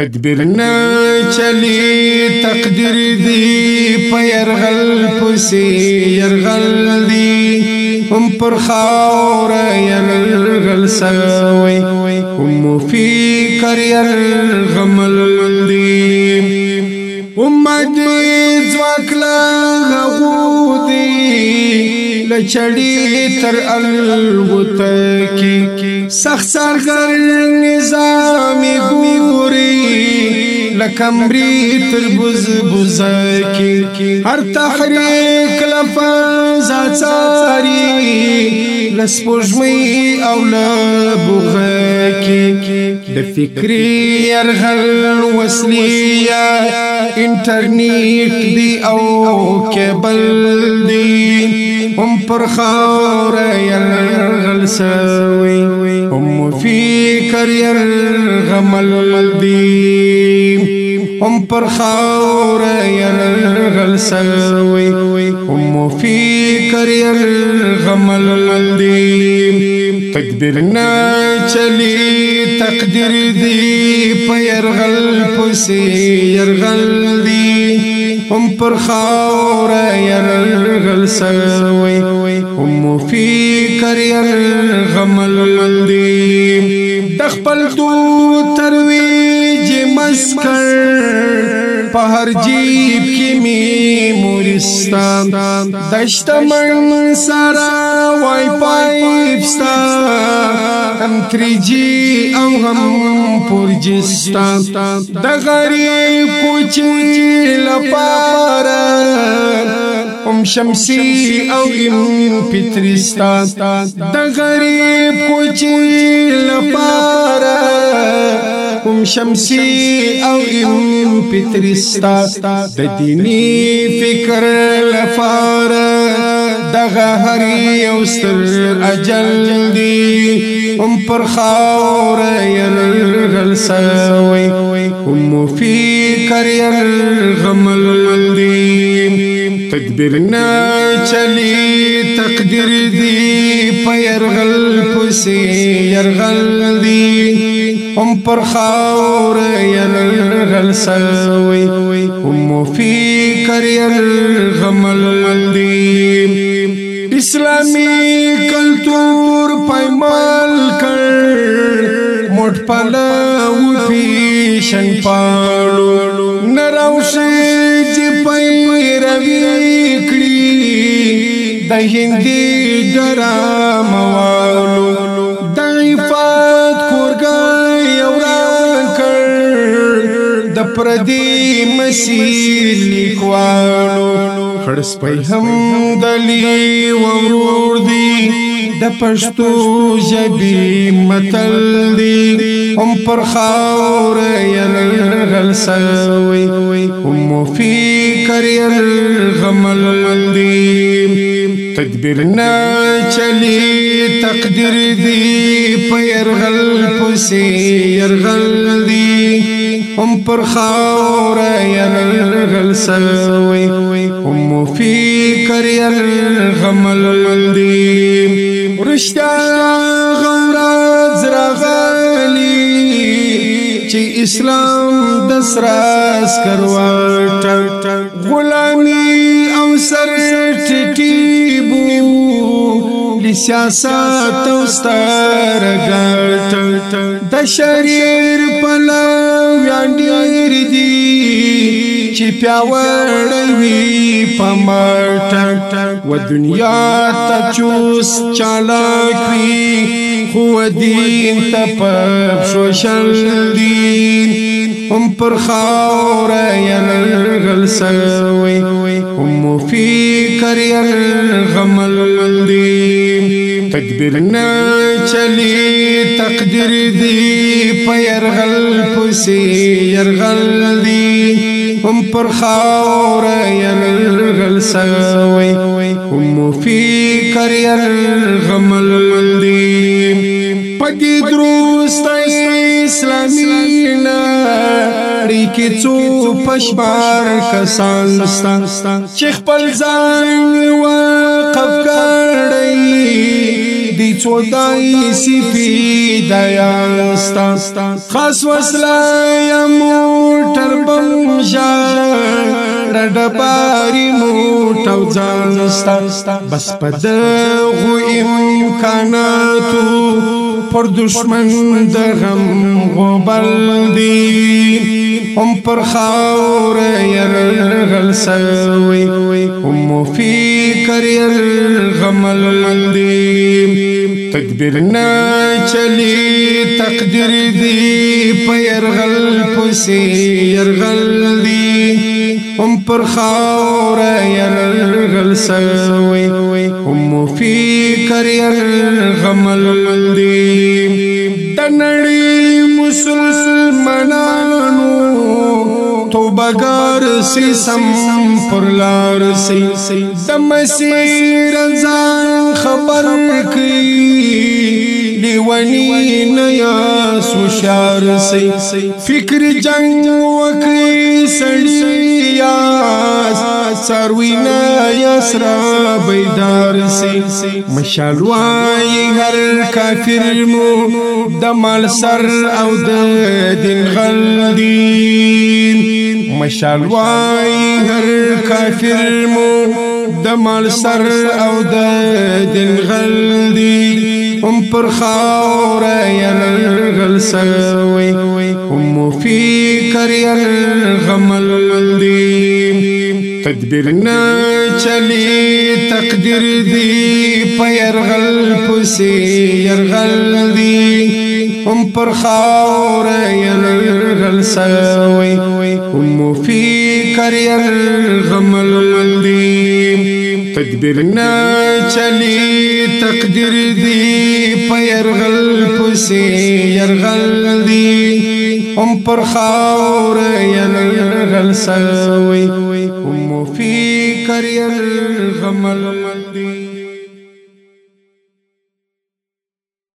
تدبیر نه چلی تقدیر دی په يرغل پسې يرغل دی هم پر خاور يرغل سوي هم فی کریر غمل دی امت ځواکلا غوتی لچړی تر الوت کی سخت سرګر نظام ګو لکمری تربوز بزکی هر تحریک لفظ آتاری لسپوشمی او لبغکی لفکری ارغل وسلیه انټرنیټ دی او کیبل دی هم پر خاور يرغل سوي هم فيه کریر غمل دی هم پر خاور يرغل سوي هم في کریر غمل دی تقدیر نہ چلی تقدیر دی په پسی پسي يرغل دی هم پر خاور يرغل سوي هم في کریر غمل دی د خپل دو ترویج مسکر په هر جیب کې می مورستان دشتمن سره وای پایپستا هم 3G او هم 4G ستا د غریب کوچې لپاره ام شمسی او ام پترستا د غریب کوچی لپاره ام شمسی او ام پترستا د دینی فکر لپاره دغه هر یو ستر اجل دی ام پر خاور يرغل سوي ام فکر يرغمل دی بیر نه چلی تقدیر دی پیرغل پسی يرغل دی هم پر خاور يرغل سوي هم فی کریر غمل دی اسلامی کلتور پیمال کړ موټ پلو پی شن پالو نراوشه د هندي ډرام والو د عفات کورګای او روان کړ د پردي مسیل لیکوالو خړ سپي هم دلی ورور دی د پښتو ژبې متل دی هم پر خاور يرغل سوي هم فکر يرغمل دی تدبیر نه چلی تقدیر دی په يرغل پسې يرغل دی هم پر خاور يرغل سوي هم فی کر يرغمل دی رشتہ غورا زرغلی چې اسلام د سراس کروا غلامی او سر ټټ دی سیاست او ستر غټ د شریر په لو یاندیر دی چې پیاوړی وي په مرټ و دنیا ته چوس چالاک وي خو دین ته په شوشل دین هم پر خاور یې غل سوي ام في غمل دی تدبیر نه چلی تقدیر دی پیرغل پسی يرغل دی هم پر خاور يرغل سوی هم مفی کریر غمل دی پدی دروستای کې څو پشبار کسان چې خپل ځان وقف کړی دی څو دای سی پی دیا ستا خاص وسلا موټر بم جا رډ پاری موټو ځان ستا بس پد غو امکاناتو پر دشمن د غم غبل دی هم پر خاور يرغل سوي هم في کریر غمل دی تدبیر نا چلی تقدیر دی پیرغل پسی يرغل دی هم پر خاور يرغل سوی هم في کریر غمل دی دنڑی مسلمانانو تو بگار سی سم پرلار سی دمسی رزان خبر کی لیونی نیا سوشار سی فکر جنگ وکی سڑی آس ساروی نا یسرا بیدار سی مشالوائی هر کافر مو دمال سر او د دین غل مشالوائی هر کافر مو دمال سر او د دین غل دین پر خاور يرغل سوي هم في كرير غمل دين تدبير نچلی چلی تقدیر دی پیرغل پسی يرغل دی هم پر خاور يرغل سوي هم فی کریر غمل دی تدبیر نچلی چلی تقدیر دی پیرغل يرغل دی هم پر خاور یلغل سوی هم فی کریر غمل مندی